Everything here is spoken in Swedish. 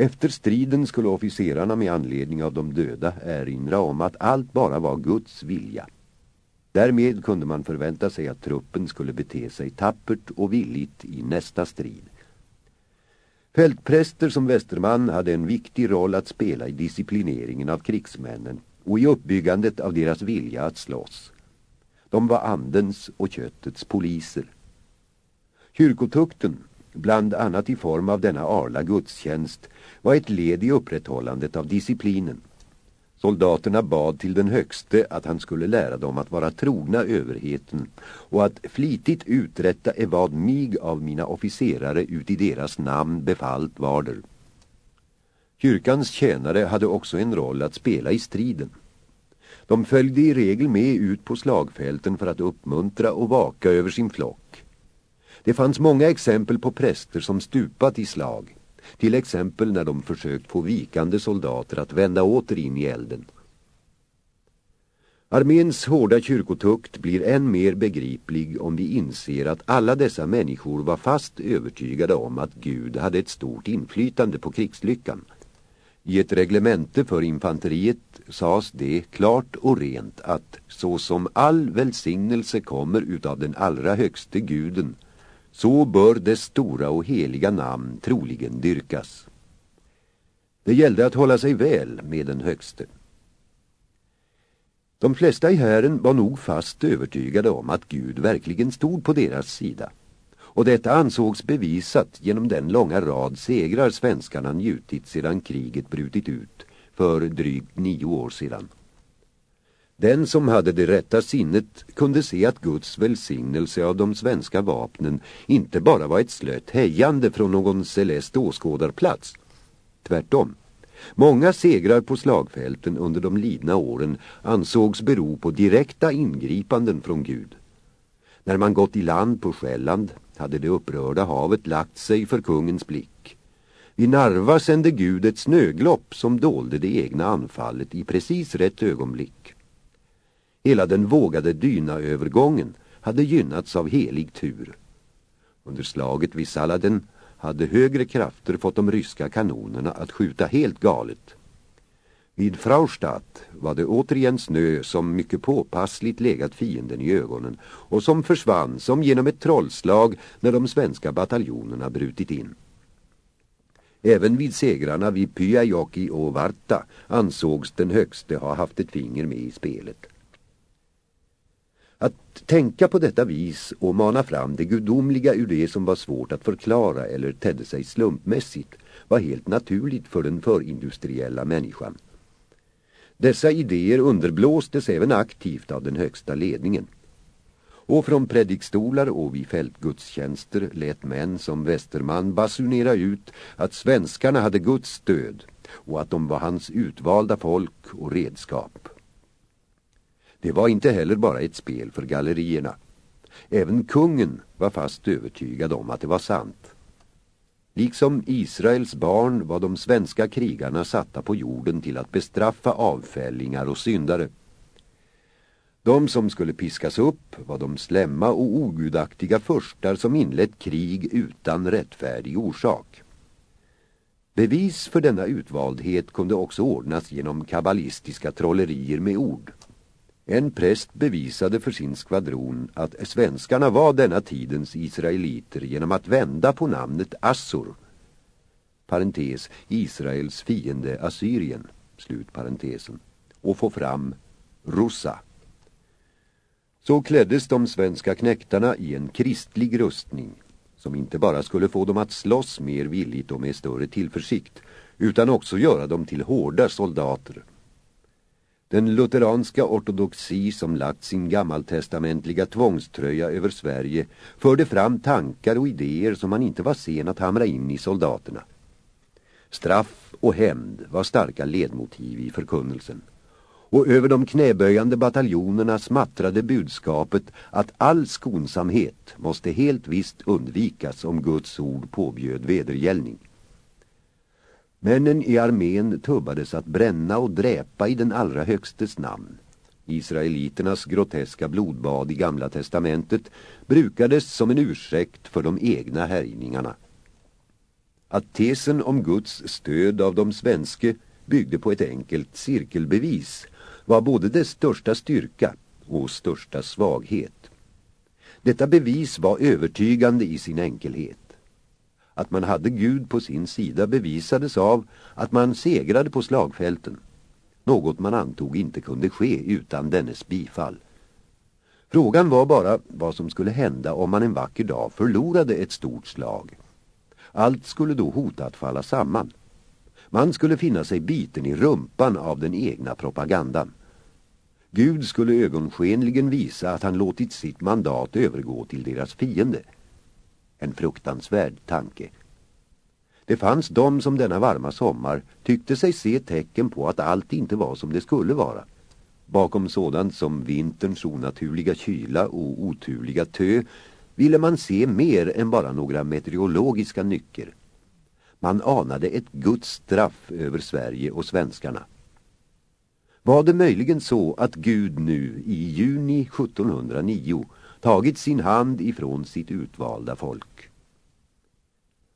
Efter striden skulle officerarna med anledning av de döda erinra om att allt bara var Guds vilja. Därmed kunde man förvänta sig att truppen skulle bete sig tappert och villigt i nästa strid. Fältpräster som Västerman hade en viktig roll att spela i disciplineringen av krigsmännen och i uppbyggandet av deras vilja att slåss. De var andens och köttets poliser. Kyrkotukten, bland annat i form av denna arla gudstjänst, var ett led i upprätthållandet av disciplinen. Soldaterna bad till den högste att han skulle lära dem att vara trogna överheten och att flitigt uträtta är vad mig av mina officerare ut i deras namn befallt varder. Kyrkans tjänare hade också en roll att spela i striden. De följde i regel med ut på slagfälten för att uppmuntra och vaka över sin flock. Det fanns många exempel på präster som stupat i slag, till exempel när de försökt få vikande soldater att vända åter in i elden. Arméns hårda kyrkotukt blir än mer begriplig om vi inser att alla dessa människor var fast övertygade om att Gud hade ett stort inflytande på krigslyckan. I ett reglemente för infanteriet sades det klart och rent att så som all välsignelse kommer utav den allra högste guden så bör dess stora och heliga namn troligen dyrkas. Det gällde att hålla sig väl med den högste. De flesta i hären var nog fast övertygade om att Gud verkligen stod på deras sida. Och detta ansågs bevisat genom den långa rad segrar svenskarna njutit sedan kriget brutit ut för drygt nio år sedan. Den som hade det rätta sinnet kunde se att Guds välsignelse av de svenska vapnen inte bara var ett slött hejande från någon celest åskådarplats. Tvärtom. Många segrar på slagfälten under de lidna åren ansågs bero på direkta ingripanden från Gud. När man gått i land på Själland hade det upprörda havet lagt sig för kungens blick. Vid Narva sände Gud ett snöglopp som dolde det egna anfallet i precis rätt ögonblick. Hela den vågade dynaövergången hade gynnats av helig tur. Under slaget vid Saladen hade högre krafter fått de ryska kanonerna att skjuta helt galet. Vid Fraustadt var det återigen snö som mycket påpassligt legat fienden i ögonen och som försvann som genom ett trollslag när de svenska bataljonerna brutit in. Även vid segrarna vid Pyäjoki och Varta ansågs den högste ha haft ett finger med i spelet. Att tänka på detta vis och mana fram det gudomliga ur det som var svårt att förklara eller tedde sig slumpmässigt var helt naturligt för den förindustriella människan. Dessa idéer underblåstes även aktivt av den högsta ledningen. Och från predikstolar och vid fältgudstjänster lät män som Västerman basunera ut att svenskarna hade Guds stöd och att de var hans utvalda folk och redskap. Det var inte heller bara ett spel för gallerierna. Även kungen var fast övertygad om att det var sant. Liksom Israels barn var de svenska krigarna satta på jorden till att bestraffa avfällingar och syndare. De som skulle piskas upp var de slämma och ogudaktiga förstar som inlett krig utan rättfärdig orsak. Bevis för denna utvaldhet kunde också ordnas genom kabbalistiska trollerier med ord. En präst bevisade för sin skvadron att svenskarna var denna tidens israeliter genom att vända på namnet Assur. Parentes, Israels fiende Assyrien, slut parentesen, och få fram Russa. Så kläddes de svenska knäktarna i en kristlig rustning som inte bara skulle få dem att slåss mer villigt och med större tillförsikt utan också göra dem till hårda soldater. Den lutheranska ortodoxi som lagt sin gammaltestamentliga tvångströja över Sverige förde fram tankar och idéer som man inte var sen att hamra in i soldaterna. Straff och hämnd var starka ledmotiv i förkunnelsen. Och över de knäböjande bataljonerna smattrade budskapet att all skonsamhet måste helt visst undvikas om Guds ord påbjöd vedergällning. Männen i armén tubbades att bränna och dräpa i den allra högstes namn. Israeliternas groteska blodbad i Gamla testamentet brukades som en ursäkt för de egna härjningarna. Att tesen om Guds stöd av de svenske byggde på ett enkelt cirkelbevis var både dess största styrka och största svaghet. Detta bevis var övertygande i sin enkelhet. Att man hade Gud på sin sida bevisades av att man segrade på slagfälten. Något man antog inte kunde ske utan dennes bifall. Frågan var bara vad som skulle hända om man en vacker dag förlorade ett stort slag. Allt skulle då hota att falla samman. Man skulle finna sig biten i rumpan av den egna propagandan. Gud skulle ögonskenligen visa att han låtit sitt mandat övergå till deras fiende. En fruktansvärd tanke. Det fanns de som denna varma sommar tyckte sig se tecken på att allt inte var som det skulle vara. Bakom sådant som vinterns onaturliga kyla och oturliga tö ville man se mer än bara några meteorologiska nycker. Man anade ett Guds straff över Sverige och svenskarna. Var det möjligen så att Gud nu i juni 1709 tagit sin hand ifrån sitt utvalda folk?